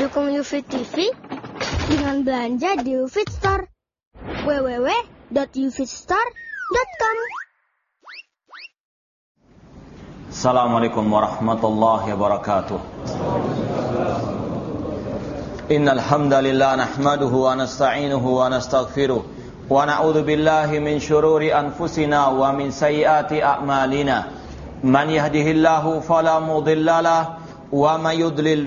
Dukung UFIT TV dengan belanja di UFIT Store. www.ufitstore.com Assalamualaikum warahmatullahi wabarakatuh. Innal hamdalillah wa nasta'inuhu wa nastaghfiruh wa na'udzu billahi min shururi anfusina wa min sayyiati a'malina. Man yahdihillahu fala mudilla lahu wa man yudlil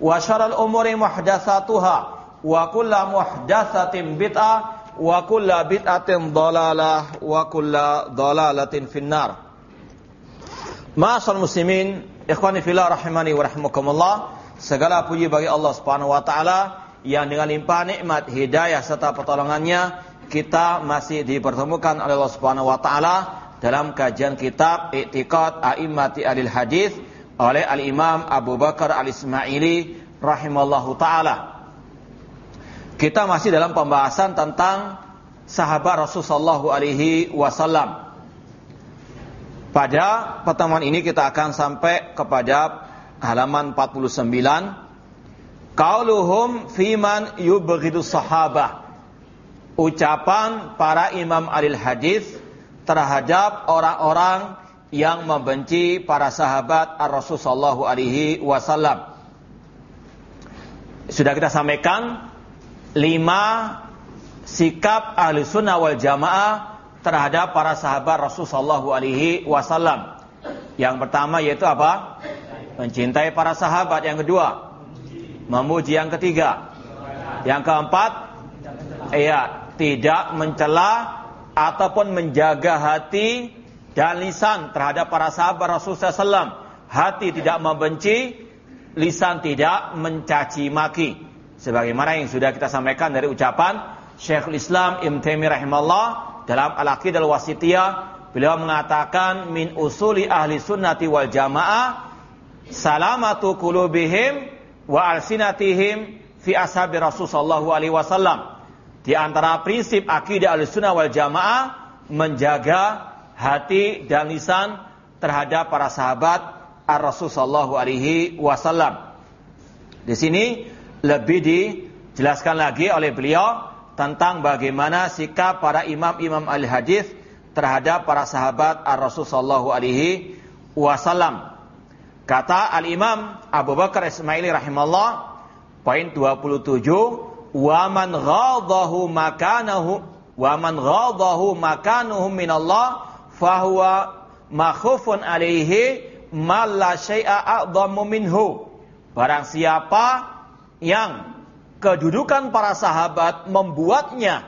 Wa syaral umuri muhdatsatuha wa kullu muhdatsatin bid'ah wa kulla bid'atin dhalalah wa kulla dhalalatin finnar. Ma'asal muslimin, ikhwani fillah rahimani wa rahimakumullah. Segala puji bagi Allah Subhanahu wa taala yang dengan limpah nikmat, hidayah serta pertolongannya kita masih dipertemukan oleh Allah Subhanahu wa taala dalam kajian kitab I'tiqad A'immati Alil Hadis oleh Al-Imam Abu Bakar Al-Ismaili rahimallahu taala. Kita masih dalam pembahasan tentang sahabat Rasulullah alaihi wasallam. Pada pertemuan ini kita akan sampai kepada halaman 49. Qauluhum fiman yubghidu sahabah. Ucapan para imam alil hadis terhadap orang-orang yang membenci para sahabat Rasulullah alaihi wasallam. Sudah kita sampaikan lima sikap ahli sunnah wal jamaah terhadap para sahabat Rasulullah alaihi wasallam. Yang pertama yaitu apa? Mencintai para sahabat. Yang kedua, memuji. Yang ketiga, yang keempat, iya tidak mencela ataupun menjaga hati dan lisan terhadap para sahabat Rasulullah SAW. Hati tidak membenci, lisan tidak mencaci maki. Sebagaimana yang sudah kita sampaikan dari ucapan Syekhul Islam Ibn Taimiyah rahimahullah dalam Al-Aqidah Al-Wasitiyah beliau mengatakan min usuli ahli sunnati wal jamaah salamatu qulubihim wa alsinatihim fi ashabi Rasul sallallahu alaihi wasallam. Di antara prinsip akidah ahli sunnah wal jamaah menjaga hati dan lisan terhadap para sahabat Ar-Rasul sallallahu alaihi wasallam. Di sini lebih dijelaskan lagi oleh beliau tentang bagaimana sikap para imam-imam al-hadis terhadap para sahabat Ar-Rasul sallallahu alaihi wasallam. Kata Al-Imam Abu Bakar Ismaili rahimahullah poin 27 wa man ghadahu makanahu wa man ghadahu makanuhu min Allah fahuwa makhufun alaihi ma la syai'a a'dhamu minhu. Barang siapa yang kedudukan para sahabat membuatnya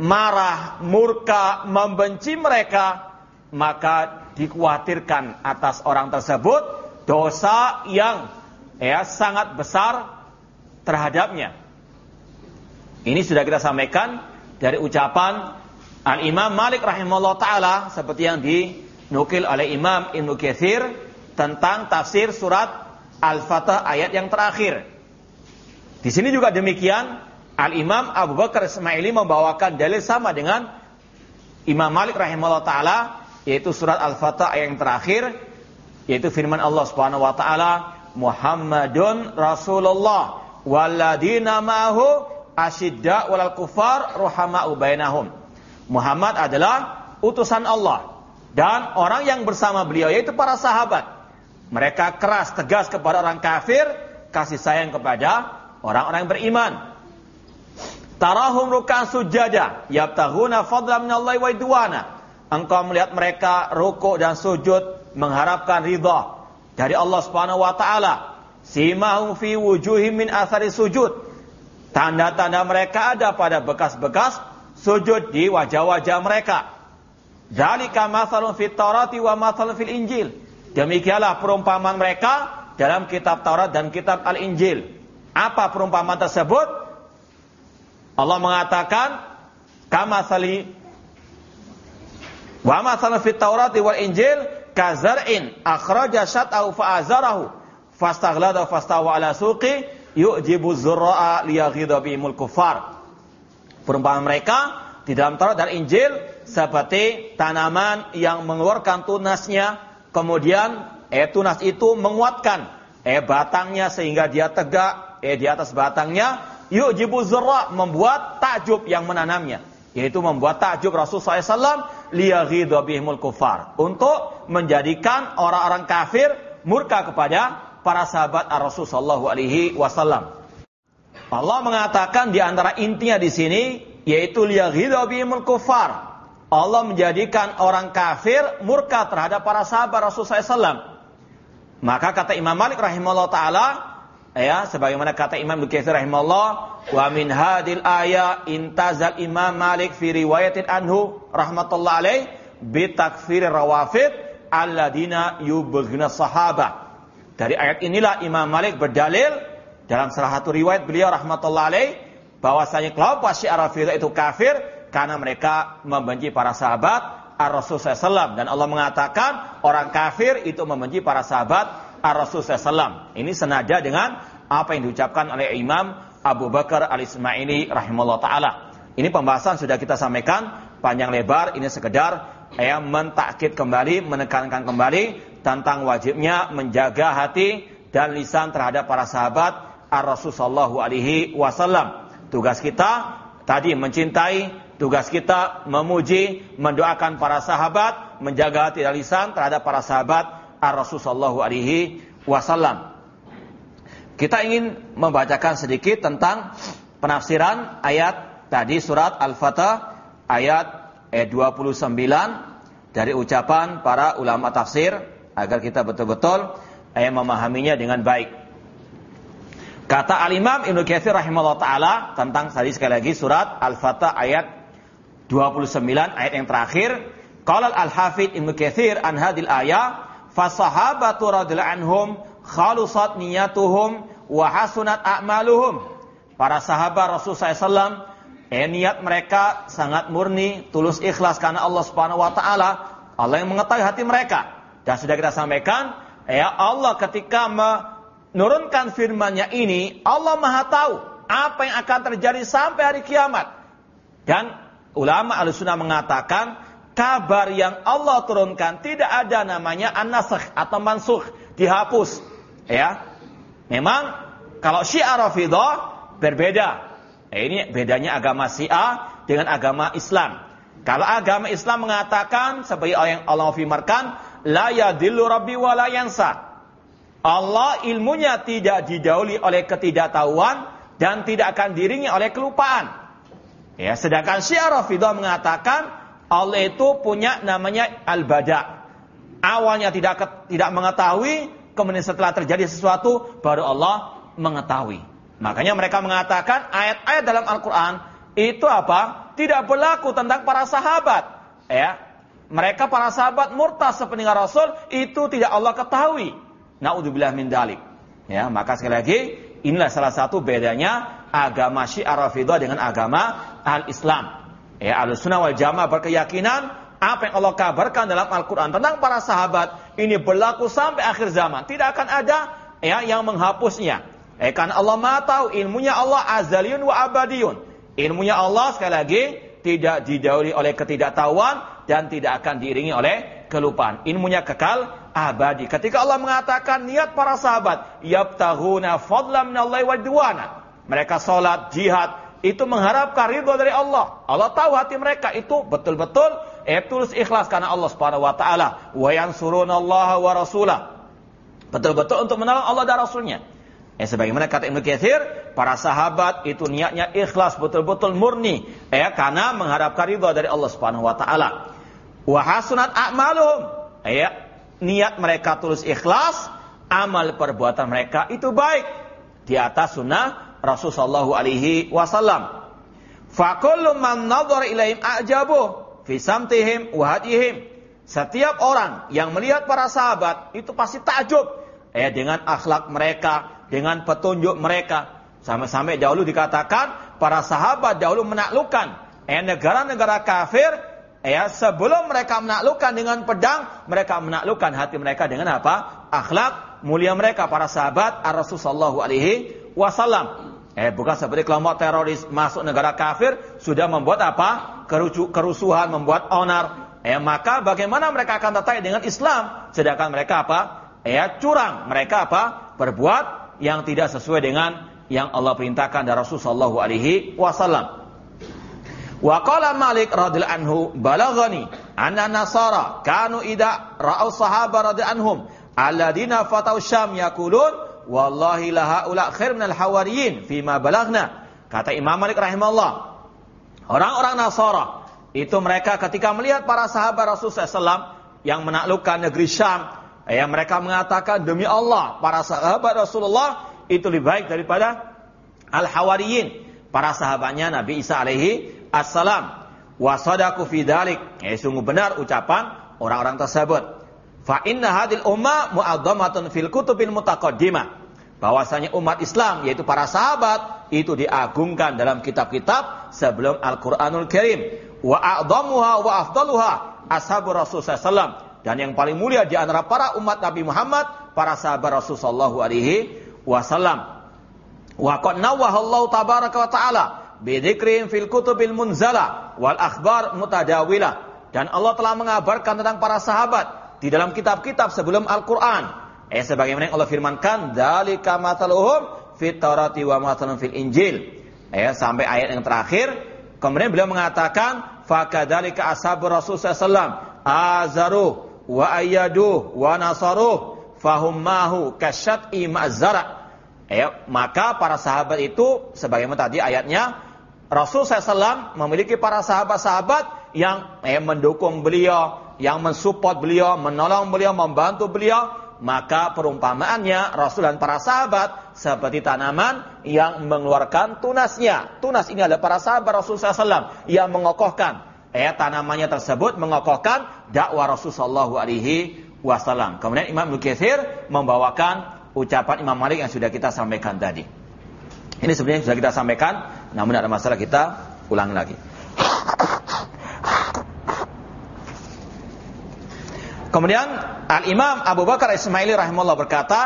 marah, murka, membenci mereka, maka dikhawatirkan atas orang tersebut dosa yang ya sangat besar terhadapnya. Ini sudah kita sampaikan dari ucapan Al-Imam Malik rahimahullah taala seperti yang dinukil oleh Imam Ibnu Katsir tentang tafsir surat Al-Fatah ayat yang terakhir. Di sini juga demikian, Al-Imam Abu Bakar Ismaili membawakan dalil sama dengan Imam Malik rahimahullah taala yaitu surat Al-Fatah ayat yang terakhir yaitu firman Allah Subhanahu wa taala Muhammadun Rasulullah waladina ma'hu asyidda walal kufar ruhama'u bainahum. Muhammad adalah utusan Allah dan orang yang bersama beliau yaitu para sahabat. Mereka keras tegas kepada orang kafir kasih sayang kepada orang-orang beriman. Tarahum rukan sujada, yabtahuna fadla minallahi wa idwana. Engkau melihat mereka rukuk dan sujud mengharapkan ridha dari Allah Subhanahu wa taala. Simahum fi wujuhim min athari sujud. Tanda-tanda mereka ada pada bekas-bekas sujud di wajah-wajah mereka. Dzalika mathalun fit Taurati wa mathalun fil Injil. Demikianlah perumpamaan mereka dalam kitab Taurat dan kitab Al-Injil. Apa perumpamaan tersebut? Allah mengatakan kama sali wa masalan fit Taurat wal Injil kazar'in akhraja syat'ahu fa'azarahu fastaghlada fastawa ala suqi yu'jibu zurra'a liyaghidha bihimul kuffar. Perumpamaan mereka di dalam Taurat dan Injil seperti tanaman yang mengeluarkan tunasnya kemudian eh tunas itu menguatkan eh batangnya sehingga dia tegak eh di atas batangnya yujibu zurra membuat takjub yang menanamnya yaitu membuat takjub Rasulullah SAW liyaghidha bihimul kufar untuk menjadikan orang-orang kafir murka kepada para sahabat Rasul sallallahu alaihi wasallam. Allah mengatakan di antara intinya di sini yaitu liyaghidha bihimul kufar. Allah menjadikan orang kafir murka terhadap para sahabat Rasul SAW. Maka kata Imam Malik rahimahullah taala ya sebagaimana kata Imam Bukhari rahimahullah wa min hadil aya intazal Imam Malik fi riwayatin anhu rahmatullah alaih bi takfir rawafid alladina yubghina sahaba dari ayat inilah Imam Malik berdalil dalam salah satu riwayat beliau rahmatullah alaih bahwasanya kelompok Syiah Rafidah itu kafir karena mereka membenci para sahabat Ar-Rasul SAW dan Allah mengatakan orang kafir itu membenci para sahabat Ar-Rasul SAW. Ini senada dengan apa yang diucapkan oleh Imam Abu Bakar Al-Ismaili rahimahullah ta'ala. Ini pembahasan sudah kita sampaikan panjang lebar. Ini sekedar ya, mentakkit kembali, menekankan kembali tentang wajibnya menjaga hati dan lisan terhadap para sahabat Ar-Rasul Sallallahu Alaihi Wasallam. Tugas kita tadi mencintai, tugas kita memuji, mendoakan para sahabat, menjaga hati dan lisan terhadap para sahabat Ar-Rasul sallallahu alaihi wasallam. Kita ingin membacakan sedikit tentang penafsiran ayat tadi surat Al-Fatah ayat eh, 29 dari ucapan para ulama tafsir agar kita betul-betul eh, memahaminya dengan baik. Kata Al-Imam Ibnu Katsir rahimahullah taala tentang tadi sekali lagi surat Al-Fatah ayat 29 ayat yang terakhir, qala Al-Hafidz Ibnu Katsir an hadil ayat fasahabatu radhiyallahu anhum khalusat niyatuhum wa hasunat a'maluhum. Para sahabat Rasul SAW, eh, niat mereka sangat murni, tulus ikhlas karena Allah Subhanahu wa taala. Allah yang mengetahui hati mereka. Dan sudah kita sampaikan, ya Allah ketika menurunkan firman-Nya ini, Allah Maha tahu apa yang akan terjadi sampai hari kiamat. Dan ulama Ahlussunnah mengatakan kabar yang Allah turunkan tidak ada namanya an-nasakh atau mansukh, dihapus. Ya. Memang kalau Syiah Rafidhah berbeda. Eh, ini bedanya agama Syiah dengan agama Islam. Kalau agama Islam mengatakan seperti yang Allah firmankan, la yadillu rabbi wa la yansa. Allah ilmunya tidak didahului oleh ketidaktahuan dan tidak akan diringi oleh kelupaan. Ya, sedangkan Syiah mengatakan Allah itu punya namanya al-bada. Awalnya tidak tidak mengetahui, kemudian setelah terjadi sesuatu baru Allah mengetahui. Makanya mereka mengatakan ayat-ayat dalam Al-Qur'an itu apa? Tidak berlaku tentang para sahabat, ya. Mereka para sahabat murtad sepeninggal Rasul itu tidak Allah ketahui. Naudzubillah min dalik. Ya, maka sekali lagi inilah salah satu bedanya agama Syiah Rafidhah dengan agama Al-Islam. Ya, Ahlussunnah wal Jamaah berkeyakinan apa yang Allah kabarkan dalam Al-Qur'an tentang para sahabat ini berlaku sampai akhir zaman. Tidak akan ada ya yang menghapusnya. Eh, karena Allah Maha tahu ilmunya Allah azaliyun wa abadiyun. Ilmunya Allah sekali lagi tidak didahului oleh ketidaktahuan dan tidak akan diiringi oleh kelupaan. Ilmunya kekal abadi. Ketika Allah mengatakan niat para sahabat, yabtaghuna fadlan minallahi wa Mereka salat, jihad, itu mengharapkan ridho dari Allah. Allah tahu hati mereka itu betul-betul eh tulus ikhlas karena Allah Subhanahu wa taala. Wa yansurunallaha wa rasulah. Betul-betul untuk menolong Allah dan Rasulnya. Eh sebagaimana kata Ibnu Katsir, para sahabat itu niatnya ikhlas betul-betul murni ya karena mengharapkan ridha dari Allah Subhanahu wa taala. Wa hasunat a'maluhum. Ya, niat mereka tulus ikhlas, amal perbuatan mereka itu baik di atas sunnah Rasulullah alaihi wasallam. Fa kullu man ilaihim a'jabu fi samtihim wa hadihim. Setiap orang yang melihat para sahabat itu pasti takjub ya dengan akhlak mereka, dengan petunjuk mereka. Sampai-sampai dahulu dikatakan para sahabat dahulu menaklukkan eh, negara-negara kafir ya sebelum mereka menaklukkan dengan pedang mereka menaklukkan hati mereka dengan apa? Akhlak mulia mereka para sahabat Rasulullah alaihi wasallam. Eh bukan seperti kelompok teroris masuk negara kafir sudah membuat apa? Kerusuhan membuat onar. Eh maka bagaimana mereka akan tertarik dengan Islam? Sedangkan mereka apa? Ya curang. Mereka apa? Berbuat yang tidak sesuai dengan yang Allah perintahkan dari Rasulullah sallallahu alaihi wasallam. Wa qala Malik radhiyallahu anhu balaghani anna nasara kanu idza ra'au sahaba radhiyallahu anhum alladina fatau syam yaqulun wallahi la haula khair minal hawariyin fima balagna. Kata Imam Malik rahimahullah, orang-orang Nasara itu mereka ketika melihat para sahabat Rasulullah SAW yang menaklukkan negeri Syam, Ya, mereka mengatakan demi Allah para sahabat Rasulullah itu lebih baik daripada al-hawariyin, para sahabatnya Nabi Isa alaihi assalam. Wa sadaku fi dzalik. Ya, sungguh benar ucapan orang-orang tersebut. Fa inna hadil umma mu'azzamatun fil kutubil mutaqaddimah. Bahwasanya umat Islam yaitu para sahabat itu diagungkan dalam kitab-kitab sebelum Al-Qur'anul Karim. Wa a'dhamuha wa afdaluha ashabur Rasul sallallahu dan yang paling mulia di antara para umat Nabi Muhammad, para sahabat Rasulullah alaihi wasallam. Wa qad nawahallahu tabaraka wa ta'ala bidzikrin fil kutubil munzala wal akhbar mutadawila. Dan Allah telah mengabarkan tentang para sahabat di dalam kitab-kitab sebelum Al-Qur'an. Eh sebagaimana yang Allah firmankan, "Dzalika mathaluhum fit Taurati wa mathalun fil Injil." Eh sampai ayat yang terakhir, kemudian beliau mengatakan, "Fakadzalika ashabur Rasul sallallahu azaru wa ayyadu wa nasaruh fahum mahu kasyat'i ma'zara. Ya, maka para sahabat itu sebagaimana tadi ayatnya Rasul SAW memiliki para sahabat-sahabat yang eh, mendukung beliau, yang mensupport beliau, menolong beliau, membantu beliau. Maka perumpamaannya Rasul dan para sahabat seperti tanaman yang mengeluarkan tunasnya. Tunas ini adalah para sahabat Rasul SAW yang mengokohkan eh, tanamannya tersebut mengokohkan dakwah Rasulullah alaihi wasallam. Kemudian Imam Nukathir membawakan ucapan Imam Malik yang sudah kita sampaikan tadi. Ini sebenarnya sudah kita sampaikan, namun ada masalah kita ulang lagi. Kemudian Al-Imam Abu Bakar Ismaili rahimahullah berkata,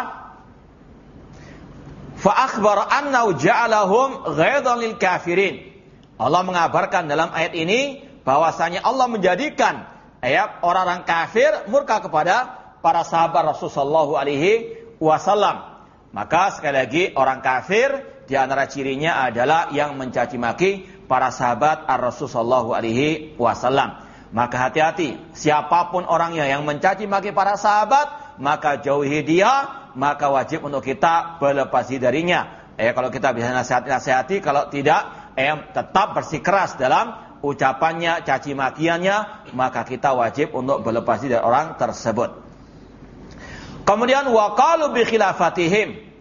"Fa akhbar annahu ja'alahum ghaidan kafirin." Allah mengabarkan dalam ayat ini bahwasanya Allah menjadikan ya orang-orang kafir murka kepada para sahabat Rasulullah alaihi wasallam. Maka sekali lagi orang kafir di antara cirinya adalah yang mencaci maki para sahabat Rasulullah alaihi wasallam. Maka hati-hati, siapa pun orangnya yang mencaci maki para sahabat, maka jauhi dia, maka wajib untuk kita berlepas darinya. Eh kalau kita bisa nasihati-nasihati, kalau tidak, eh tetap bersikeras dalam ucapannya, caci makiannya, maka kita wajib untuk berlepas dari orang tersebut. Kemudian waqalu bi khilafatihim.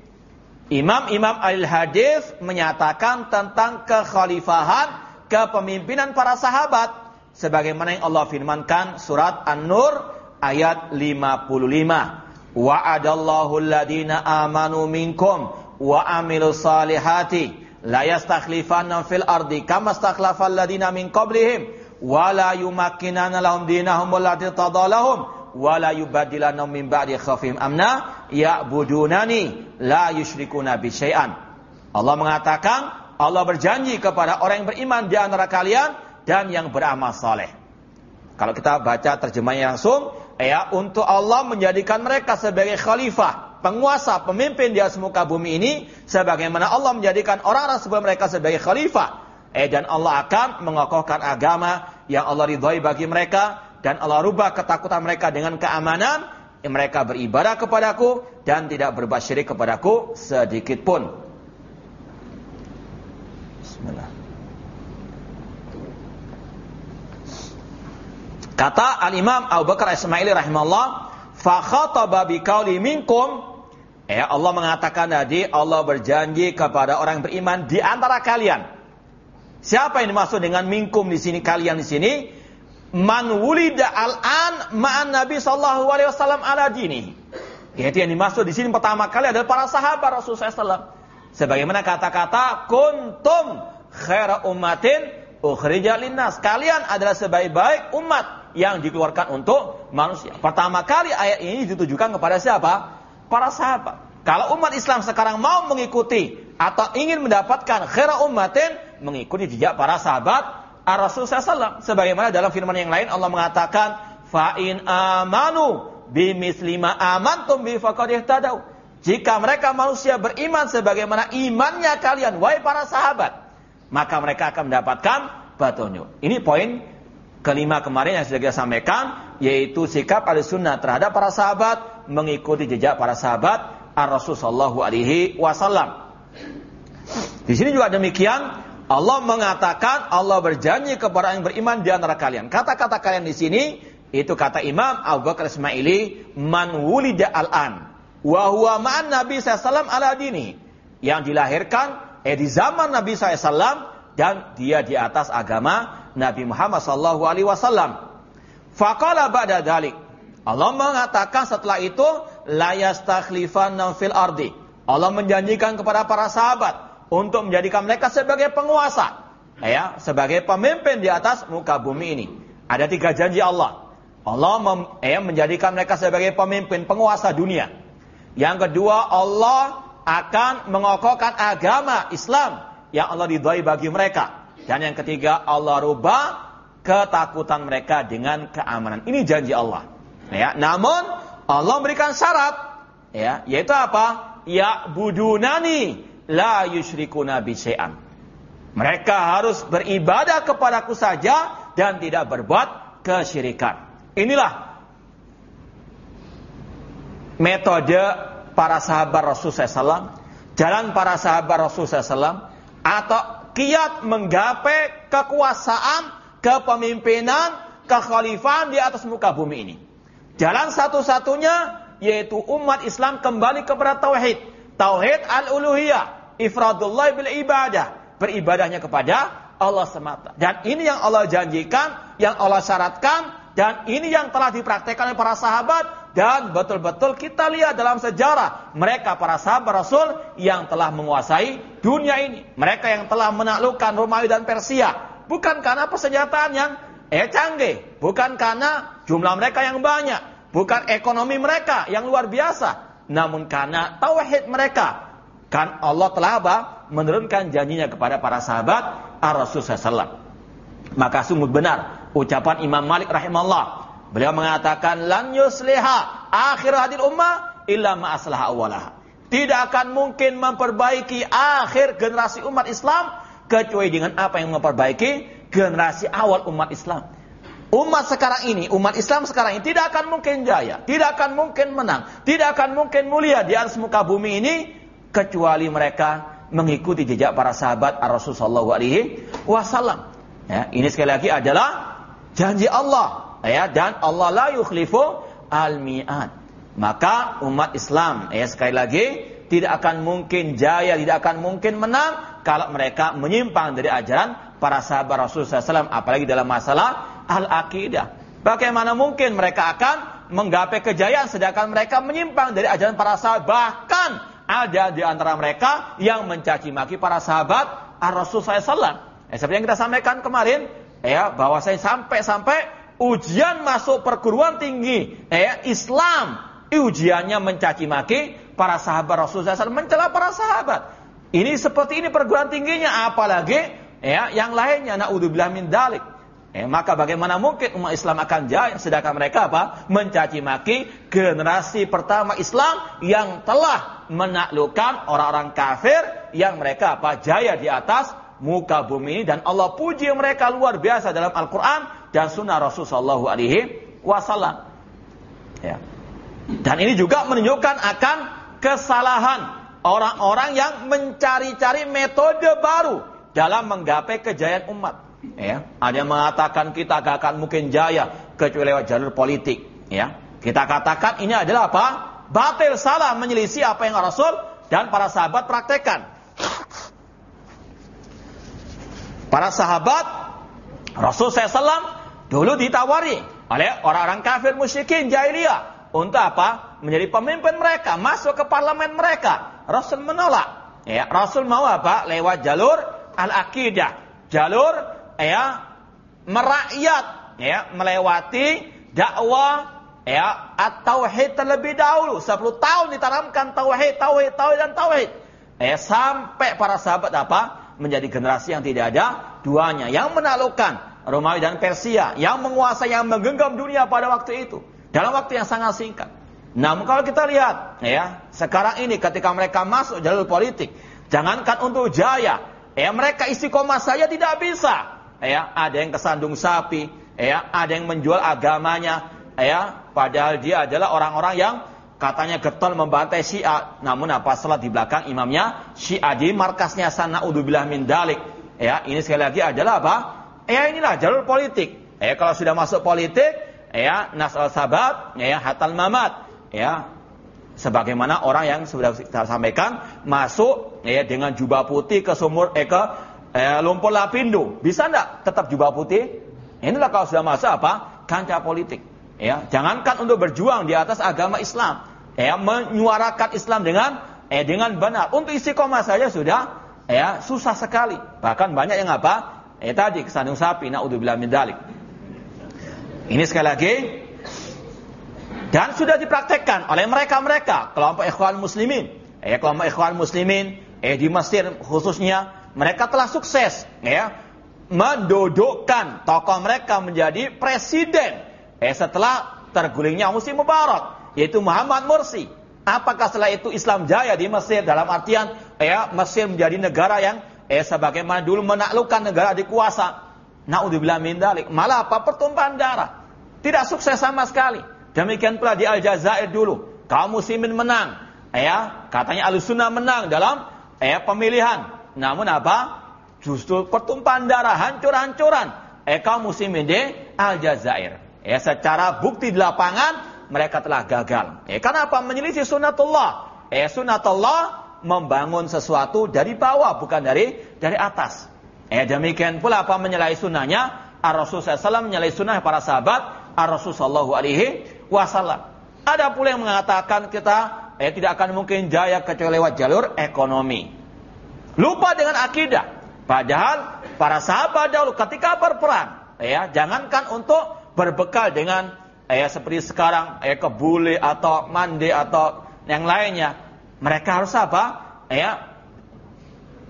Imam-imam al-hadis menyatakan tentang kekhalifahan kepemimpinan para sahabat sebagaimana yang Allah firmankan surat An-Nur ayat 55. Wa'adallahu alladhina amanu minkum wa amilus salihati la yastakhlifanna fil ardi kama stakhlafa alladziina min qablihim wa la yumakkinana lahum dinahum allati tadalahum wa la yubaddilannahum min ba'di khafihim amna ya'budunani la yusyrikuna bi syai'an Allah mengatakan Allah berjanji kepada orang yang beriman di antara kalian dan yang beramal saleh kalau kita baca terjemahnya langsung ya untuk Allah menjadikan mereka sebagai khalifah penguasa, pemimpin di atas muka bumi ini sebagaimana Allah menjadikan orang-orang sebelum mereka sebagai khalifah. Eh dan Allah akan mengokohkan agama yang Allah ridhoi bagi mereka dan Allah rubah ketakutan mereka dengan keamanan mereka beribadah kepadaku dan tidak berbuat syirik kepadaku sedikit pun. Bismillah. Kata Al-Imam Abu Bakar Ismaili rahimahullah, "Fa khataba biqauli minkum" Ya, Allah mengatakan tadi Allah berjanji kepada orang beriman di antara kalian. Siapa yang dimaksud dengan minkum di sini kalian di sini? Man wulida al-an ma'an Nabi sallallahu alaihi wasallam ala dini. Yaitu yang dimaksud di sini pertama kali adalah para sahabat Rasulullah SAW. Sebagaimana kata-kata kuntum khaira ummatin ukhrija linnas. Kalian adalah sebaik-baik umat yang dikeluarkan untuk manusia. Pertama kali ayat ini ditujukan kepada siapa? Para sahabat. Kalau umat Islam sekarang mau mengikuti atau ingin mendapatkan khaira ummatin, mengikuti jejak para sahabat Rasul SAW. Sebagaimana dalam firman yang lain Allah mengatakan, fa'in amanu bimislima amantum bi faqad ihtadaw. Jika mereka manusia beriman sebagaimana imannya kalian, wahai para sahabat, maka mereka akan mendapatkan petunjuk. Ini poin kelima kemarin yang sudah kita sampaikan, yaitu sikap al-sunnah terhadap para sahabat, mengikuti jejak para sahabat, ar-Rasul sallallahu alaihi wasallam. Di sini juga demikian, Allah mengatakan Allah berjanji kepada yang beriman di antara kalian. Kata-kata kalian di sini itu kata Imam Abu Bakar Ismaili, man wulida al-an wa ma'an Nabi SAW ala dini. Yang dilahirkan eh di zaman Nabi SAW dan dia di atas agama Nabi Muhammad sallallahu alaihi wasallam. Faqala ba'da dalik. Allah mengatakan setelah itu la yastakhlifanna fil ardi. Allah menjanjikan kepada para sahabat untuk menjadikan mereka sebagai penguasa, ya, sebagai pemimpin di atas muka bumi ini. Ada tiga janji Allah. Allah mem, eh, menjadikan mereka sebagai pemimpin penguasa dunia. Yang kedua, Allah akan mengokohkan agama Islam yang Allah ridhai bagi mereka. Dan yang ketiga, Allah rubah ketakutan mereka dengan keamanan. Ini janji Allah. Ya, namun Allah memberikan syarat, ya, yaitu apa? Ya budunani la yusyrikuna bisyai'an. Mereka harus beribadah kepadaku saja dan tidak berbuat kesyirikan. Inilah metode para sahabat Rasulullah SAW, jalan para sahabat Rasulullah SAW, atau kiat menggapai kekuasaan, kepemimpinan, kekhalifahan di atas muka bumi ini. Jalan satu-satunya yaitu umat Islam kembali kepada tauhid. Tauhid al-uluhiyah, ifradullah bil ibadah, beribadahnya kepada Allah semata. Dan ini yang Allah janjikan, yang Allah syaratkan, dan ini yang telah dipraktekkan oleh para sahabat. Dan betul-betul kita lihat dalam sejarah mereka para sahabat Rasul yang telah menguasai dunia ini. Mereka yang telah menaklukkan Romawi dan Persia. Bukan karena persenjataan yang eh canggih, bukan karena jumlah mereka yang banyak, bukan ekonomi mereka yang luar biasa, namun karena tauhid mereka. Kan Allah telah apa? menurunkan janjinya kepada para sahabat Ar-Rasul sallallahu Maka sungguh benar ucapan Imam Malik rahimahullah. Beliau mengatakan lan yusliha akhir hadil ummah illa ma aslaha. Tidak akan mungkin memperbaiki akhir generasi umat Islam kecuali dengan apa yang memperbaiki generasi awal umat Islam. Umat sekarang ini, umat Islam sekarang ini tidak akan mungkin jaya, tidak akan mungkin menang, tidak akan mungkin mulia di atas muka bumi ini kecuali mereka mengikuti jejak para sahabat Rasulullah SAW. Ya, ini sekali lagi adalah janji Allah ya dan Allah la yukhlifu al mi'ad maka umat Islam ya sekali lagi tidak akan mungkin jaya tidak akan mungkin menang kalau mereka menyimpang dari ajaran para sahabat Rasulullah SAW apalagi dalam masalah al akidah bagaimana mungkin mereka akan menggapai kejayaan sedangkan mereka menyimpang dari ajaran para sahabat? Bahkan ada di antara mereka yang mencaci maki para sahabat Rasulullah SAW. Eh, seperti yang kita sampaikan kemarin, ya bahwa saya sampai-sampai ujian masuk perguruan tinggi ya Islam. Ujiannya mencaci maki para sahabat Rasulullah SAW mencela para sahabat. Ini seperti ini perguruan tingginya apalagi ya yang lainnya. Naudzubillah min dalik ya, maka bagaimana mungkin umat Islam akan jaya sedangkan mereka apa mencaci maki generasi pertama Islam yang telah menaklukkan orang-orang kafir yang mereka apa jaya di atas muka bumi dan Allah puji mereka luar biasa dalam Al-Quran dan Sunnah Rasulullah Alaihi Wasallam. Ya. Dan ini juga menunjukkan akan kesalahan orang-orang yang mencari-cari metode baru dalam menggapai kejayaan umat. Ya, ada yang mengatakan kita gak akan mungkin jaya kecuali lewat jalur politik. Ya, kita katakan ini adalah apa? Batil salah menyelisih apa yang Rasul dan para sahabat praktekkan. Para sahabat Rasul SAW dulu ditawari oleh orang-orang kafir musyrikin jahiliyah untuk apa? Menjadi pemimpin mereka, masuk ke parlemen mereka. Rasul menolak. Ya, Rasul mau apa? Lewat jalur al-aqidah, jalur ya merakyat, ya melewati dakwah ya at-tauhid terlebih dahulu. 10 tahun ditanamkan tauhid, tauhid, tauhid dan tauhid. Ya sampai para sahabat apa? Menjadi generasi yang tidak ada duanya, yang menaklukkan Romawi dan Persia, yang menguasai, yang menggenggam dunia pada waktu itu dalam waktu yang sangat singkat. Namun kalau kita lihat, ya sekarang ini ketika mereka masuk jalur politik, jangankan untuk jaya, Ya, mereka istiqomah saja tidak bisa. Ya, ada yang kesandung sapi, ya, ada yang menjual agamanya, ya, padahal dia adalah orang-orang yang katanya getol membantai Syiah. Namun apa setelah di belakang imamnya Syiah di markasnya sana udzubillah min dalik. Ya, ini sekali lagi adalah apa? Ya inilah jalur politik. Ya, kalau sudah masuk politik, ya nasal sabat, ya hatal mamat. Ya, sebagaimana orang yang sudah kita sampaikan masuk ya dengan jubah putih ke sumur eh ke eh, lumpur lapindo. Bisa enggak tetap jubah putih? Inilah kalau sudah masuk apa? Kancah politik. Ya jangankan untuk berjuang di atas agama Islam. Ya menyuarakan Islam dengan eh dengan benar. Untuk istiqomah saja sudah ya susah sekali. Bahkan banyak yang apa? Eh tadi kesandung sapi. Naudzubillah min dalik. Ini sekali lagi. Dan sudah dipraktekkan oleh mereka-mereka, kelompok ikhwan muslimin. Eh, kelompok ikhwan muslimin, eh di Mesir khususnya, mereka telah sukses, ya, mendudukkan tokoh mereka menjadi presiden. Eh, setelah tergulingnya Musim Mubarak, yaitu Muhammad Mursi. Apakah setelah itu Islam jaya di Mesir dalam artian, ya, Mesir menjadi negara yang eh sebagaimana dulu menaklukkan negara dikuasa. Naudzubillah min dalik. Malah apa? Pertumpahan darah. Tidak sukses sama sekali. Demikian pula di Aljazair dulu. Kaum muslimin menang. Ya, katanya Al-Sunnah menang dalam ya, pemilihan. Namun apa? Justru pertumpahan darah, hancur-hancuran. Kaum muslimin di Aljazair. Ya, secara bukti di lapangan, mereka telah gagal. Ya, karena apa? Menyelisih sunnatullah. Eh, sunnatullah membangun sesuatu dari bawah, bukan dari dari atas. Eh, demikian pula apa menyalahi sunnahnya? Ar-Rasul SAW menyalahi sunnah para sahabat Ar-Rasul Sallallahu Alaihi wasallam. Ada pula yang mengatakan kita eh, tidak akan mungkin jaya kecuali lewat jalur ekonomi. Lupa dengan akidah. Padahal para sahabat dahulu ketika berperang, ya jangankan untuk berbekal dengan ya seperti sekarang ya kebuli atau mandi atau yang lainnya, mereka harus apa? Ya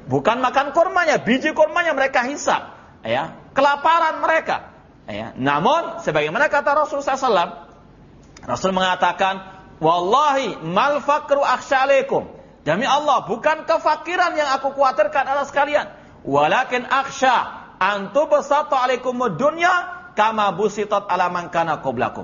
bukan makan kurmanya, biji kurmanya mereka hisap, ya kelaparan mereka. Ya. Namun sebagaimana kata Rasulullah SAW, Rasul mengatakan, Wallahi mal fakru. Demi Allah, bukan kefakiran yang aku khawatirkan atas kalian. Walakin akhsya antu besatu alaikum dunya kama busitat ala man kana qablakum.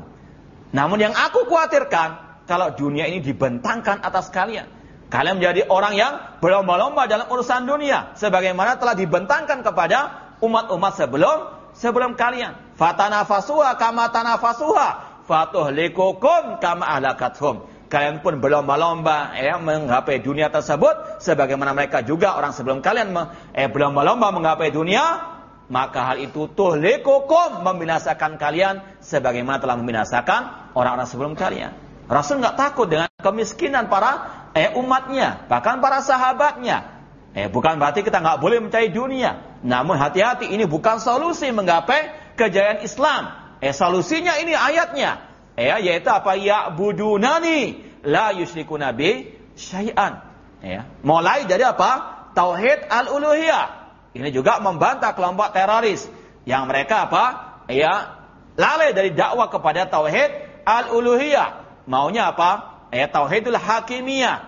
Namun yang aku khawatirkan, kalau dunia ini dibentangkan atas kalian. Kalian menjadi orang yang berlomba-lomba dalam urusan dunia. Sebagaimana telah dibentangkan kepada umat-umat sebelum sebelum kalian. Fatanafasuha kama tanafasuha fatuhlikukum kama ahlakathum. Kalian pun berlomba-lomba ya menggapai dunia tersebut sebagaimana mereka juga orang sebelum kalian eh berlomba-lomba menggapai dunia, maka hal itu tuhlikukum membinasakan kalian sebagaimana telah membinasakan orang-orang sebelum kalian. Rasul nggak takut dengan kemiskinan para eh umatnya, bahkan para sahabatnya. Eh bukan berarti kita nggak boleh mencari dunia. Namun hati-hati ini bukan solusi menggapai kejayaan Islam. Eh solusinya ini ayatnya. Ya, yaitu apa? Ya budunani la yusyriku nabi syai'an. Ya. Mulai dari apa? Tauhid al-uluhiyah. Ini juga membantah kelompok teroris yang mereka apa? Ya, lalai dari dakwah kepada tauhid al-uluhiyah. Maunya apa? Ya, tauhidul hakimiyah.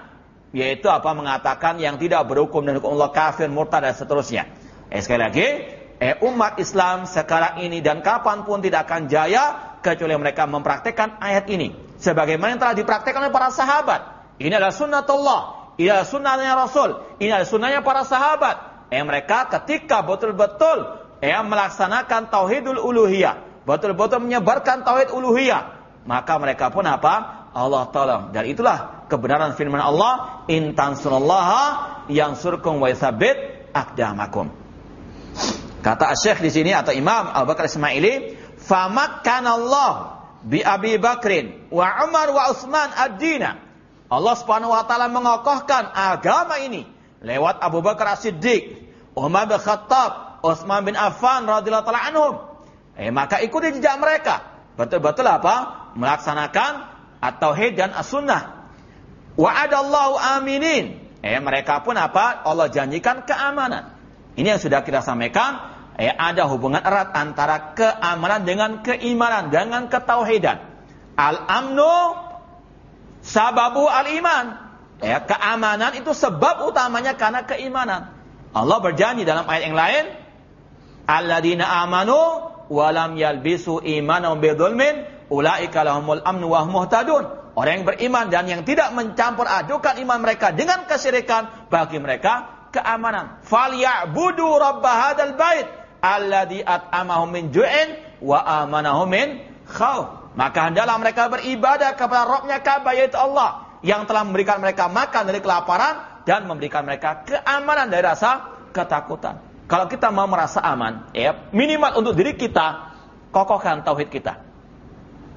Yaitu apa? Mengatakan yang tidak berhukum dan hukum Allah kafir, murtad dan seterusnya. Eh, sekali lagi, eh, umat Islam sekarang ini dan kapan pun tidak akan jaya kecuali mereka mempraktekkan ayat ini sebagaimana yang telah dipraktekkan oleh para sahabat. Ini adalah sunnatullah, ini adalah sunnahnya Rasul, ini adalah sunnahnya para sahabat. Eh mereka ketika betul-betul eh melaksanakan tauhidul uluhiyah, betul-betul menyebarkan tauhid uluhiyah, maka mereka pun apa? Allah tolong. Dan itulah kebenaran firman Allah, "In tansurullaha yansurkum wa yutsabbit aqdamakum." Kata Syekh di sini atau Imam Abu Bakar Ismaili, Allah bi Abi Bakrin wa Umar wa Utsman ad-dina." Allah Subhanahu wa taala mengokohkan agama ini lewat Abu Bakar As-Siddiq, Umar bin Khattab, Utsman bin Affan radhiyallahu taala anhum. Eh maka ikuti jejak mereka. Betul-betul apa? Melaksanakan at-tauhid dan as-sunnah. Wa'adallahu aminin. Eh mereka pun apa? Allah janjikan keamanan. Ini yang sudah kita sampaikan, eh, ada hubungan erat antara keamanan dengan keimanan, dengan ketauhidan. Al-amnu sababu al-iman. Ya, keamanan itu sebab utamanya karena keimanan. Allah berjanji dalam ayat yang lain, alladzina amanu walam yalbisu imanahum bidzulmin ulaika lahumul amnu wa muhtadun. Orang yang beriman dan yang tidak mencampur adukan iman mereka dengan kesyirikan bagi mereka keamanan. Falyabudu rabb hadzal bait alladzi at'amahum min ju'in wa amanahum min. Maka hendaklah mereka beribadah kepada Rabbnya Ka'bah yaitu Allah yang telah memberikan mereka makan dari kelaparan dan memberikan mereka keamanan dari rasa ketakutan. Kalau kita mau merasa aman, ya minimal untuk diri kita kokohkan tauhid kita.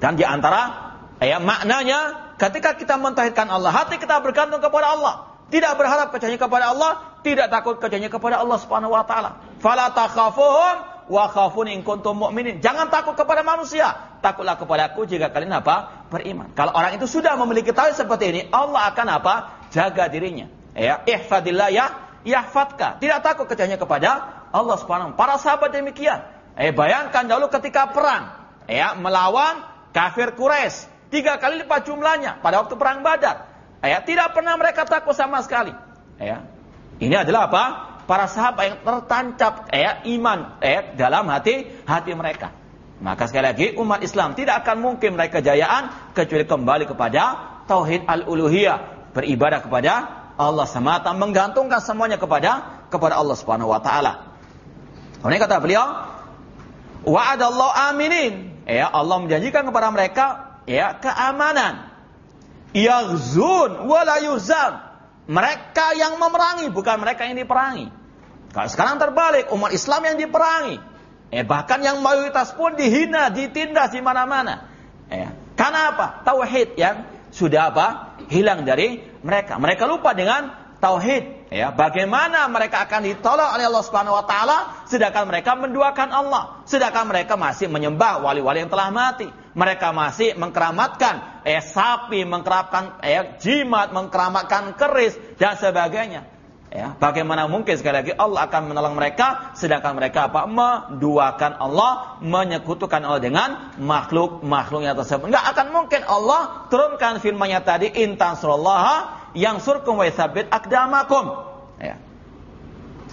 Dan di antara ya maknanya ketika kita mentauhidkan Allah, hati kita bergantung kepada Allah. Tidak berharap kecuali kepada Allah, tidak takut kecuali kepada Allah Subhanahu wa taala. Fala takhafuhum wa khafun in kuntum mu'minin. Jangan takut kepada manusia, takutlah kepada aku jika kalian apa? beriman. Kalau orang itu sudah memiliki tauhid seperti ini, Allah akan apa? jaga dirinya. Ya, ihfadillah ya yahfadka. Tidak takut kecuali kepada Allah Subhanahu Para sahabat demikian. Eh bayangkan dahulu ketika perang, ya melawan kafir Quraisy. Tiga kali lipat jumlahnya pada waktu perang Badar. Ya, tidak pernah mereka takut sama sekali. Ya. Ini adalah apa? Para sahabat yang tertancap ya, iman ya, dalam hati hati mereka. Maka sekali lagi umat Islam tidak akan mungkin mereka kejayaan kecuali kembali kepada tauhid al-uluhiyah, beribadah kepada Allah semata, menggantungkan semuanya kepada kepada Allah Subhanahu wa taala. Kemudian kata beliau, wa'adallahu aminin. Ya, Allah menjanjikan kepada mereka ya keamanan yaghzun wala yuhzan. Mereka yang memerangi bukan mereka yang diperangi. Kalau sekarang terbalik umat Islam yang diperangi. Eh bahkan yang mayoritas pun dihina, ditindas di mana-mana. Eh, karena apa? Tauhid yang sudah apa? Hilang dari mereka. Mereka lupa dengan tauhid. Ya, bagaimana mereka akan ditolong oleh Allah Subhanahu wa taala sedangkan mereka menduakan Allah, sedangkan mereka masih menyembah wali-wali yang telah mati. Mereka masih mengkeramatkan eh sapi, mengkerapkan eh jimat, mengkeramatkan keris dan sebagainya. Ya, bagaimana mungkin sekali lagi Allah akan menolong mereka sedangkan mereka apa? menduakan Allah, menyekutukan Allah dengan makhluk-makhluknya tersebut. Enggak akan mungkin Allah turunkan firman-Nya tadi intan surullah yang surkum wa sabit akdamakum. Ya.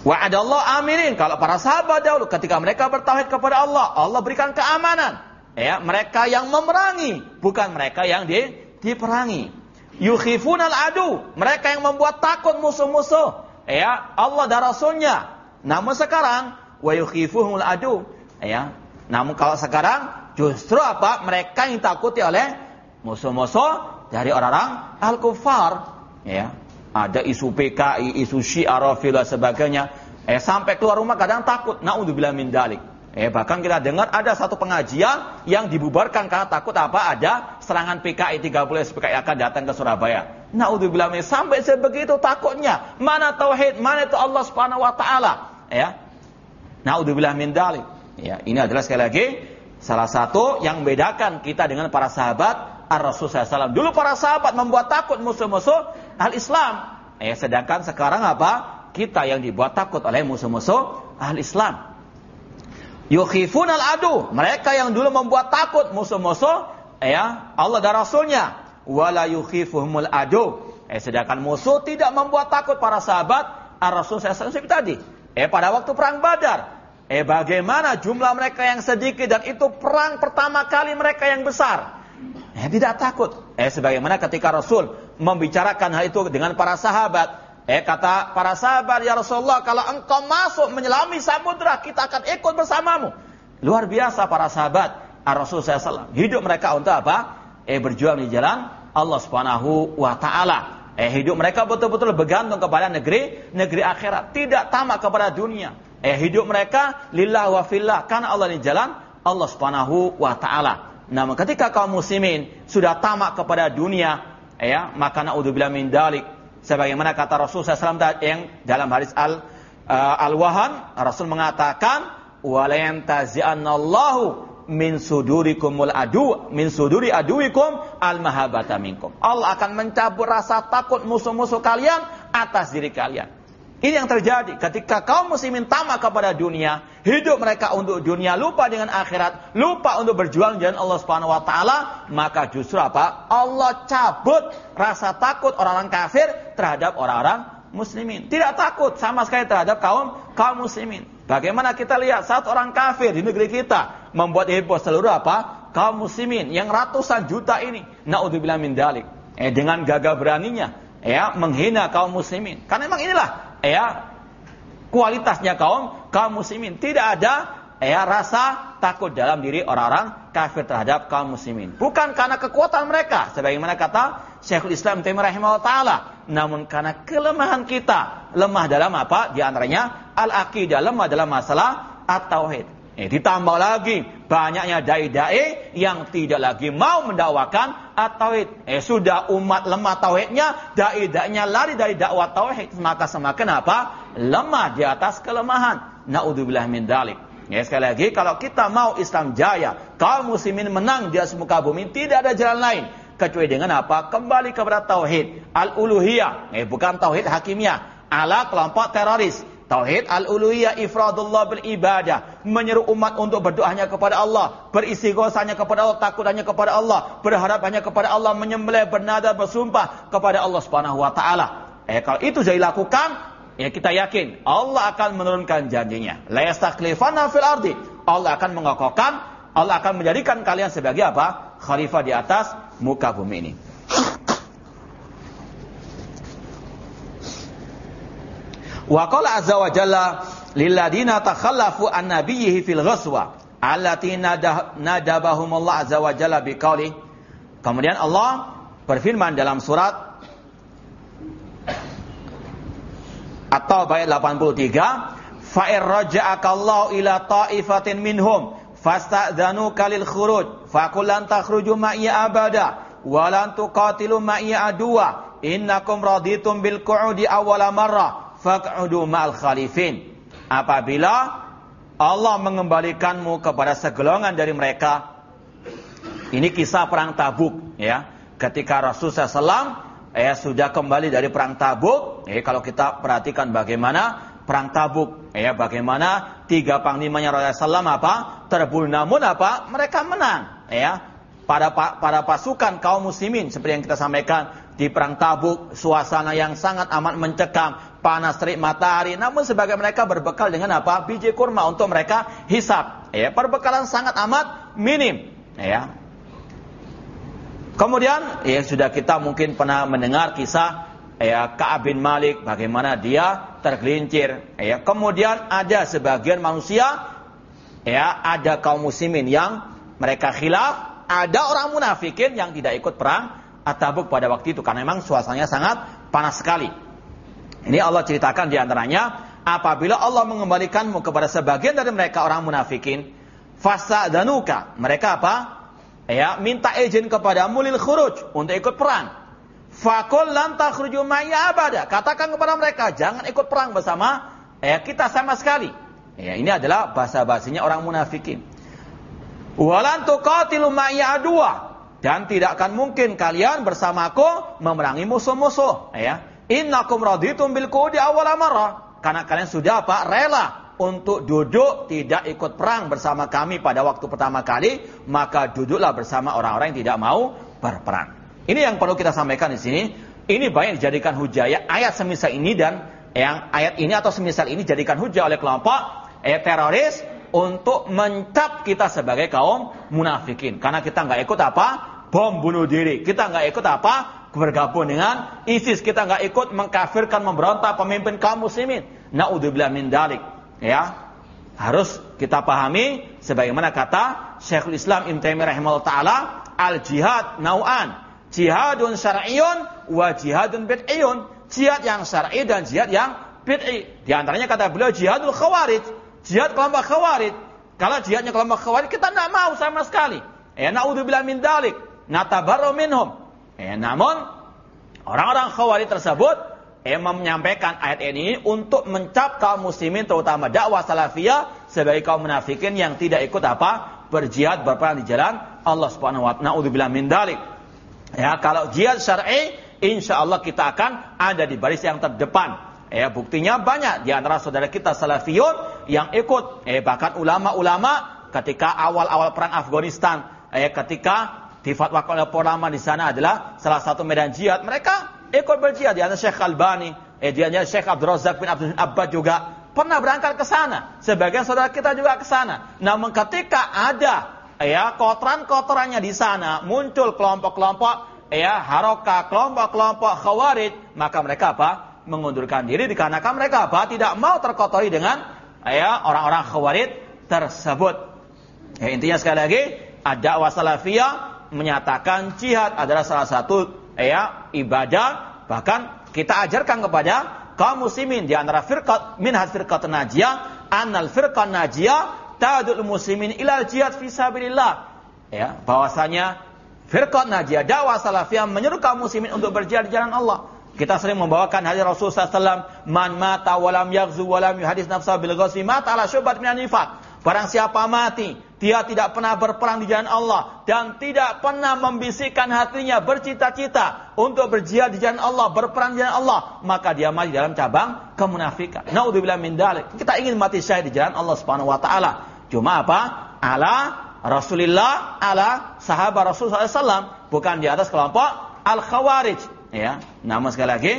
Wa'adallah aminin. Kalau para sahabat dahulu ketika mereka bertauhid kepada Allah, Allah berikan keamanan. Ya, mereka yang memerangi, bukan mereka yang di, diperangi. Yukhifunal adu, mereka yang membuat takut musuh-musuh. Ya, Allah dan Rasulnya. Namun sekarang, wa yukhifuhumul adu. Ya, namun kalau sekarang justru apa? Mereka yang takuti oleh musuh-musuh dari orang-orang al-kufar. Ya, ada isu PKI, isu Syiah, Rafidah sebagainya. Eh sampai keluar rumah kadang takut. Naudzubillah min dalik. Eh, bahkan kita dengar ada satu pengajian yang dibubarkan karena takut apa? Ada serangan PKI 30 PKI akan datang ke Surabaya. Naudzubillah sampai sebegitu takutnya. Mana tauhid, mana itu Allah Subhanahu wa taala, ya. Naudzubillah min dalik. Ya, ini adalah sekali lagi salah satu yang membedakan kita dengan para sahabat Ar-Rasul SAW. Dulu para sahabat membuat takut musuh-musuh al-Islam. Eh, sedangkan sekarang apa? Kita yang dibuat takut oleh musuh-musuh al-Islam. Yukhifun al-adu. Mereka yang dulu membuat takut musuh-musuh ya Allah dan Rasulnya. Wala yukhifuhumul adu. Eh, sedangkan musuh tidak membuat takut para sahabat ar-Rasul SAW tadi. Eh pada waktu perang Badar. Eh bagaimana jumlah mereka yang sedikit dan itu perang pertama kali mereka yang besar. Eh tidak takut. Eh sebagaimana ketika Rasul membicarakan hal itu dengan para sahabat. Eh kata para sahabat ya Rasulullah kalau engkau masuk menyelami samudra kita akan ikut bersamamu. Luar biasa para sahabat. Rasul SAW hidup mereka untuk apa? Eh berjuang di jalan Allah Subhanahu wa taala. Eh hidup mereka betul-betul bergantung kepada negeri negeri akhirat, tidak tamak kepada dunia. Eh hidup mereka lillah wa fillah karena Allah di jalan Allah Subhanahu wa taala. Namun ketika kaum muslimin sudah tamak kepada dunia, eh, ya, maka naudzubillah min dalik. Sebagaimana kata Rasul SAW yang dalam hadis al uh, al-wahan, Rasul mengatakan, "Wa la yantazi'annallahu min sudurikumul adu min suduri aduikum al mahabata minkum. Allah akan mencabut rasa takut musuh-musuh kalian atas diri kalian. Ini yang terjadi ketika kaum muslimin tamak kepada dunia, hidup mereka untuk dunia, lupa dengan akhirat, lupa untuk berjuang jalan Allah Subhanahu wa taala, maka justru apa? Allah cabut rasa takut orang-orang kafir terhadap orang-orang muslimin. Tidak takut sama sekali terhadap kaum kaum muslimin. Bagaimana kita lihat saat orang kafir di negeri kita membuat heboh seluruh apa? Kaum muslimin yang ratusan juta ini. Naudzubillah min dalik. Eh dengan gagah beraninya ya menghina kaum muslimin. Karena memang inilah ya kualitasnya kaum kaum muslimin. Tidak ada ya rasa takut dalam diri orang-orang kafir terhadap kaum muslimin. Bukan karena kekuatan mereka, sebagaimana kata Syekhul Islam Taimiyah rahimahullah taala, namun karena kelemahan kita. Lemah dalam apa? Di antaranya al-aqidah, lemah dalam masalah at-tauhid. Eh, ditambah lagi banyaknya dai-dai yang tidak lagi mau mendakwakan at-tauhid. Eh sudah umat lemah tauhidnya, dai-dainya lari dari dakwah tauhid, maka semakin apa? Lemah di atas kelemahan. Naudzubillah min dalik. Ya sekali lagi kalau kita mau Islam jaya, kaum muslimin menang di atas muka bumi, tidak ada jalan lain kecuali dengan apa? Kembali kepada tauhid al-uluhiyah, eh bukan tauhid hakimiyah, ala kelompok teroris Tauhid al-uluhiyah ifradullah bil ibadah, menyeru umat untuk berdoanya kepada Allah, berisi gosanya kepada Allah, takut hanya kepada Allah, berharap hanya kepada Allah, menyembelih bernadar bersumpah kepada Allah Subhanahu wa taala. Eh kalau itu jadi lakukan, ya kita yakin Allah akan menurunkan janjinya. La yastaklifana fil ardi. Allah akan mengokohkan, Allah akan menjadikan kalian sebagai apa? Khalifah di atas muka bumi ini. Wa qala azza wa jalla lilladina takhallafu an nabiyhi fil ghaswa allati nadabahumullah azza wa jalla biqauli. Kemudian Allah berfirman dalam surat atau ayat 83, fa in raja'aka Allah ila ta'ifatin minhum fasta'dhanu kalil khuruj faqul lan takhruju ma'iya abada wa lan tuqatilu ma'iya aduwa innakum raditum bil qu'udi awwala marrah faq'udu ma'al khalifin. Apabila Allah mengembalikanmu kepada segolongan dari mereka, ini kisah perang Tabuk, ya. Ketika Rasulullah SAW ya sudah kembali dari perang Tabuk, ya kalau kita perhatikan bagaimana perang Tabuk, ya bagaimana tiga panglimanya Rasulullah SAW apa terbunuh, namun apa mereka menang, ya. Pada pada pasukan kaum muslimin seperti yang kita sampaikan di perang Tabuk, suasana yang sangat amat mencekam, panas terik matahari. Namun sebagai mereka berbekal dengan apa? Biji kurma untuk mereka hisap. Ya, perbekalan sangat amat minim. Ya. Kemudian ya sudah kita mungkin pernah mendengar kisah ya Ka'ab bin Malik bagaimana dia tergelincir. Ya, kemudian ada sebagian manusia ya ada kaum muslimin yang mereka khilaf, ada orang munafikin yang tidak ikut perang At-Tabuk pada waktu itu karena memang suasananya sangat panas sekali. Ini Allah ceritakan di antaranya, apabila Allah mengembalikanmu kepada sebagian dari mereka orang munafikin, fasa danuka, mereka apa? Ya, minta izin kepada mulil khuruj untuk ikut perang. Fakul lanta khruju ma'ya abada. Katakan kepada mereka, jangan ikut perang bersama ya, kita sama sekali. Ya, ini adalah bahasa bahasanya orang munafikin. Walan tuqatilu ma'ya adua. Dan tidak akan mungkin kalian bersamaku memerangi musuh-musuh. Ya. Innakum raditum bil qudi awal amarah. Karena kalian sudah apa? Rela untuk duduk tidak ikut perang bersama kami pada waktu pertama kali, maka duduklah bersama orang-orang yang tidak mau berperang. Ini yang perlu kita sampaikan di sini. Ini banyak dijadikan hujah ya, ayat semisal ini dan yang ayat ini atau semisal ini jadikan hujah oleh kelompok eh teroris untuk mencap kita sebagai kaum munafikin. Karena kita nggak ikut apa? Bom bunuh diri. Kita nggak ikut apa? Bergabung dengan ISIS. Kita nggak ikut mengkafirkan, memberontak pemimpin kaum muslimin. Naudzubillah min dalik. Ya, harus kita pahami sebagaimana kata Syekhul Islam Ibnu Taimiyah rahimahullah taala al jihad nau'an jihadun syar'iyyun wa jihadun bid'iyun jihad yang syar'i dan jihad yang bid'i di antaranya kata beliau jihadul khawarij jihad kelompok khawarij. Kalau jihadnya kelompok khawarij kita tidak mau sama sekali. Ya naudzubillah min dalik. Natabarru minhum. Ya, namun orang-orang khawarij tersebut emang menyampaikan ayat ini untuk mencap kaum muslimin terutama dakwah salafiyah sebagai kaum munafikin yang tidak ikut apa? berjihad berperang di jalan Allah Subhanahu wa taala. Naudzubillah min dalik. Ya, kalau jihad syar'i insyaallah kita akan ada di baris yang terdepan. Ya, buktinya banyak di antara saudara kita salafiyun yang ikut. Eh, bahkan ulama-ulama ketika awal-awal perang Afghanistan, eh, ketika difatwakan oleh ulama di sana adalah salah satu medan jihad. Mereka ikut berjihad. Di antara Syekh Albani, eh, di antara Syekh Abdul Razak bin Abdul Abbad juga pernah berangkat ke sana. Sebagian saudara kita juga ke sana. Namun ketika ada ya kotoran-kotorannya di sana muncul kelompok-kelompok ya haroka kelompok-kelompok khawarij maka mereka apa mengundurkan diri dikarenakan mereka apa? Tidak mau terkotori dengan ya orang-orang khawarij tersebut. Ya, intinya sekali lagi, ada wasalafiyah menyatakan jihad adalah salah satu ya ibadah. Bahkan kita ajarkan kepada kaum muslimin di antara firqat minhaj firqat najiyah annal firqat najiyah ta'dul muslimin ilal jihad fi sabilillah. Ya bahwasanya firqat najiyah dakwah salafiyah menyeru kaum muslimin untuk berjihad di jalan Allah. Kita sering membawakan hadis Rasulullah SAW, "Man mata walam yaghzu walam yuhadis nafsa bil ghazwi mata ala syubat minan nifaq." Barang siapa mati, dia tidak pernah berperang di jalan Allah dan tidak pernah membisikkan hatinya bercita-cita untuk berjihad di jalan Allah, berperang di jalan Allah, maka dia mati dalam cabang kemunafikan. Naudzubillah min dalik. Kita ingin mati syahid di jalan Allah Subhanahu wa taala. Cuma apa? Ala Rasulullah, ala sahabat Rasulullah SAW, bukan di atas kelompok al-khawarij ya. Namun sekali lagi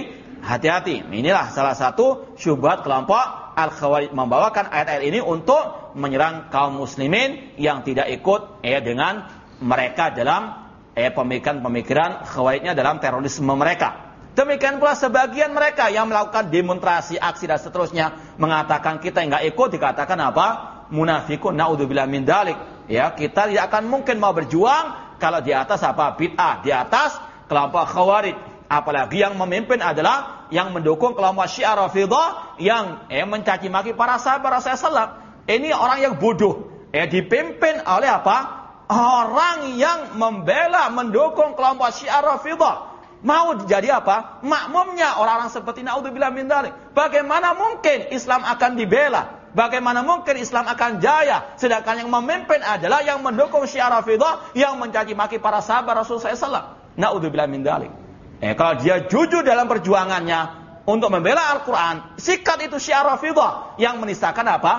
hati-hati. Inilah salah satu syubhat kelompok Al-Khawarij membawakan ayat-ayat ini untuk menyerang kaum muslimin yang tidak ikut ya dengan mereka dalam eh, pemikiran-pemikiran khawarijnya dalam terorisme mereka. Demikian pula sebagian mereka yang melakukan demonstrasi, aksi dan seterusnya mengatakan kita nggak ikut dikatakan apa? Munafikun naudzubillah min dalik. Ya, kita tidak akan mungkin mau berjuang kalau di atas apa? Bid'ah, di atas kelompok khawarij Apalagi yang memimpin adalah yang mendukung kelompok Syiah Rafidah yang eh, mencaci maki para sahabat Rasulullah Ini orang yang bodoh. Eh, dipimpin oleh apa? Orang yang membela, mendukung kelompok Syiah Rafidah. Mau jadi apa? Makmumnya orang-orang seperti naudzubillah min. Bagaimana mungkin Islam akan dibela? Bagaimana mungkin Islam akan jaya sedangkan yang memimpin adalah yang mendukung Syiah Rafidah yang mencaci maki para sahabat Rasulullah SAW. Naudzubillah min dzalik. Eh, kalau dia jujur dalam perjuangannya untuk membela Al-Quran, sikat itu syiar Rafidah yang menistakan apa?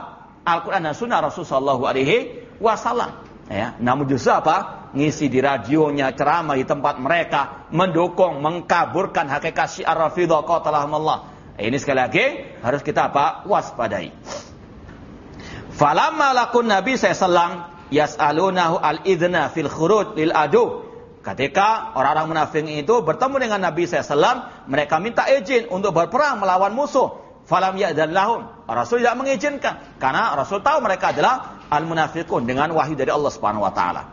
Al-Quran dan Sunnah Rasulullah Alaihi Wasallam. Ya, namun justru apa? Ngisi di radionya, ceramah di tempat mereka, mendukung, mengkaburkan hakikat syiar Rafidah qatalah Allah. Ini sekali lagi harus kita apa? Waspadai. Falamma lakun Nabi SAW yas'alunahu al-idhna fil khuruj lil adu Ketika orang-orang munafik itu bertemu dengan Nabi SAW, mereka minta izin untuk berperang melawan musuh. Falam ya'dan lahum. Rasul tidak mengizinkan. Karena Rasul tahu mereka adalah al-munafikun dengan wahyu dari Allah Subhanahu wa taala.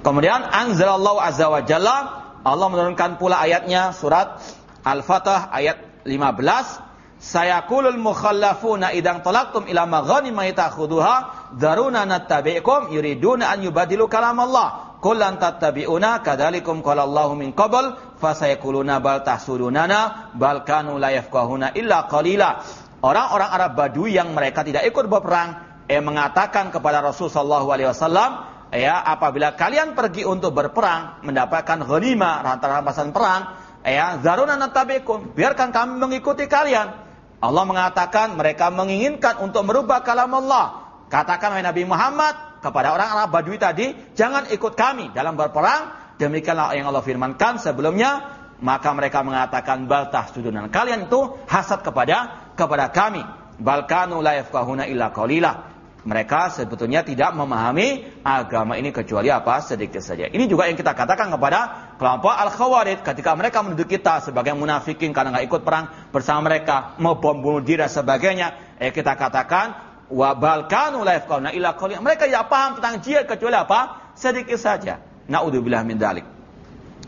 Kemudian anzalallahu azza wa jalla Allah menurunkan pula ayatnya surat Al-Fatah ayat 15 Sayakulul mukhallafuna idang talaqtum ila maghanima yatakhuduha daruna nattabi'kum yuriduna an yubadilu kalam Allah. Qul lan tattabi'una kadzalikum qala min qabl fasayakuluna bal tahsudunana bal kanu la yafqahuna illa qalila. Orang-orang Arab Badui yang mereka tidak ikut berperang eh mengatakan kepada Rasul sallallahu alaihi wasallam ya apabila kalian pergi untuk berperang mendapatkan ghanimah rampasan perang ya zaruna nattabi'kum biarkan kami mengikuti kalian Allah mengatakan mereka menginginkan untuk merubah kalam Allah. Katakan wahai Nabi Muhammad kepada orang Arab Badui tadi, jangan ikut kami dalam berperang. Demikianlah yang Allah firmankan sebelumnya. Maka mereka mengatakan baltah sudunan. Kalian itu hasad kepada kepada kami. balkanu la yafqahuna illa qalila. Mereka sebetulnya tidak memahami agama ini kecuali apa? Sedikit saja. Ini juga yang kita katakan kepada kelompok Al-Khawarij ketika mereka menuduh kita sebagai munafikin karena nggak ikut perang bersama mereka, mau bom bunuh diri dan sebagainya. Eh kita katakan wa balkanu la yafqahuna illa qalila. Mereka tidak paham tentang jihad kecuali apa? Sedikit saja. Naudzubillah min dalik.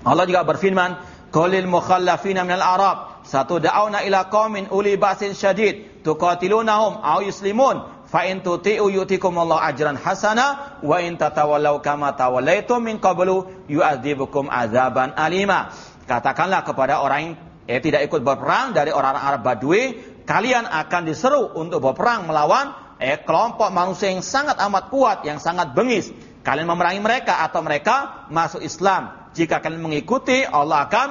Allah juga berfirman, "Qulil mukhallafina minal Arab satu da'auna ila qaumin uli ba'sin syadid tuqatilunahum aw yuslimun Fa in tuti'u yu'tikumullahu ajran hasana wa in tatawallaw kama tawallaitum min qablu yu'adzibukum adzaban alima. Katakanlah kepada orang yang eh, tidak ikut berperang dari orang Arab Badui, kalian akan diseru untuk berperang melawan eh, kelompok manusia yang sangat amat kuat, yang sangat bengis. Kalian memerangi mereka atau mereka masuk Islam. Jika kalian mengikuti, Allah akan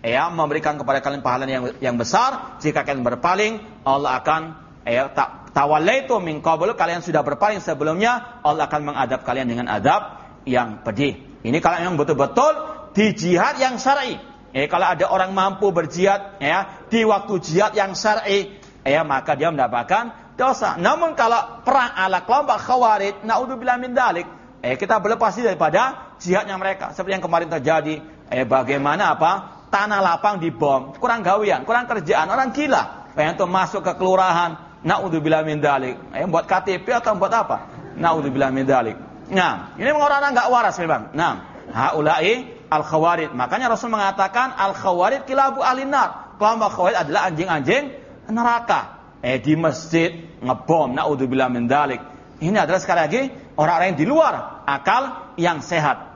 ya memberikan kepada kalian pahala yang yang besar. Jika kalian berpaling, Allah akan ya tak tawallaitu min qablu kalian sudah berpaling sebelumnya Allah akan mengadab kalian dengan adab yang pedih. Ini kalau yang betul-betul di jihad yang syar'i. Eh kalau ada orang mampu berjihad ya di waktu jihad yang syar'i ya maka dia mendapatkan dosa. Namun kalau perang ala kelompok khawarij naudzubillah min dalik eh kita berlepas daripada jihadnya mereka seperti yang kemarin terjadi eh bagaimana apa tanah lapang dibom kurang gawian kurang kerjaan orang gila pengen tuh masuk ke kelurahan Naudzubillah min dalik. Eh, buat KTP atau buat apa? Naudzubillah min dalik. Nah, ini orang-orang enggak waras memang. Nah, haula'i al-khawarid. Makanya Rasul mengatakan al-khawarid kilabu alinar. Kelompok khawarid adalah anjing-anjing neraka. Eh di masjid ngebom. Naudzubillah min dalik. Ini adalah sekali lagi orang-orang yang di luar akal yang sehat.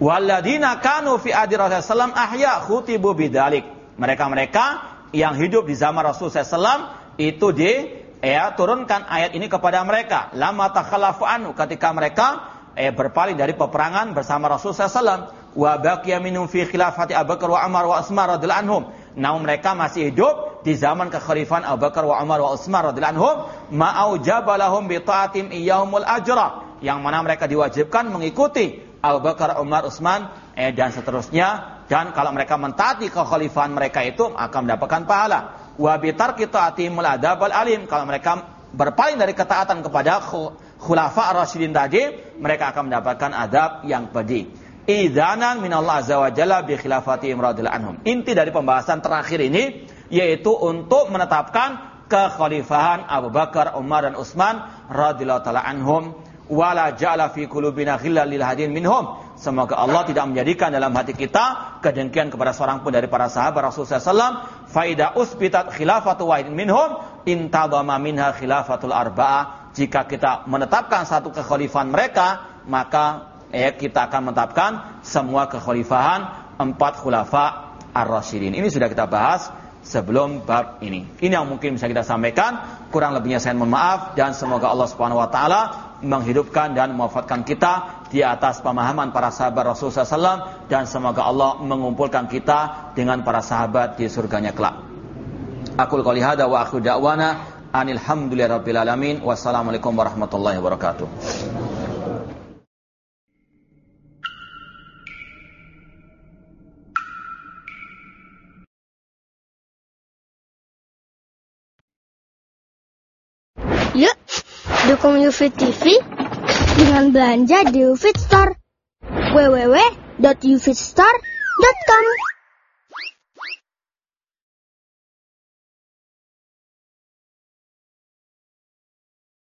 Walladina kanu fi adi Rasulullah ahya khutibu bidalik. Mereka-mereka yang hidup di zaman Rasulullah SAW itu di ya turunkan ayat ini kepada mereka. Lama takhalafu anu ketika mereka eh, berpaling dari peperangan bersama Rasulullah SAW. Wa baqiya minum fi khilafati Abu Bakar wa Umar wa Utsman radhiyallahu anhum. Namun mereka masih hidup di zaman kekhalifahan Abu Bakar wa Umar wa Utsman radhiyallahu anhum, ma'aujaba lahum bi ta'atim iyaumul ajra. Yang mana mereka diwajibkan mengikuti Abu Bakar, Umar, Utsman eh, dan seterusnya. Dan kalau mereka mentaati kekhalifahan mereka itu akan mendapatkan pahala. Wa bitar kita atimul adab al alim. Kalau mereka berpaling dari ketaatan kepada khulafa ar-rasyidin tadi mereka akan mendapatkan adab yang pedih idanan min Allah azza wa jalla bi khilafati radhiyallahu anhum inti dari pembahasan terakhir ini yaitu untuk menetapkan kekhalifahan Abu Bakar, Umar dan Utsman radhiyallahu taala anhum wala ja'ala fi qulubina lil hadin minhum Semoga Allah tidak menjadikan dalam hati kita kedengkian kepada seorang pun dari para sahabat Rasulullah SAW. Faida usbitat khilafatu wahidin minhum intadama minha khilafatul arba'ah. Jika kita menetapkan satu kekhalifahan mereka, maka eh, kita akan menetapkan semua kekhalifahan empat khulafa ar-rasyidin. Ini sudah kita bahas sebelum bab ini. Ini yang mungkin bisa kita sampaikan. Kurang lebihnya saya mohon maaf dan semoga Allah Subhanahu wa taala menghidupkan dan mewafatkan kita di atas pemahaman para sahabat Rasulullah SAW dan semoga Allah mengumpulkan kita dengan para sahabat di surganya kelak. Aku qouli hada wa akhu da'wana anil hamdulillahirabbil alamin wassalamualaikum warahmatullahi wabarakatuh. Dukung UFIT TV dengan belanja di UFIT Store. www.ufitstore.com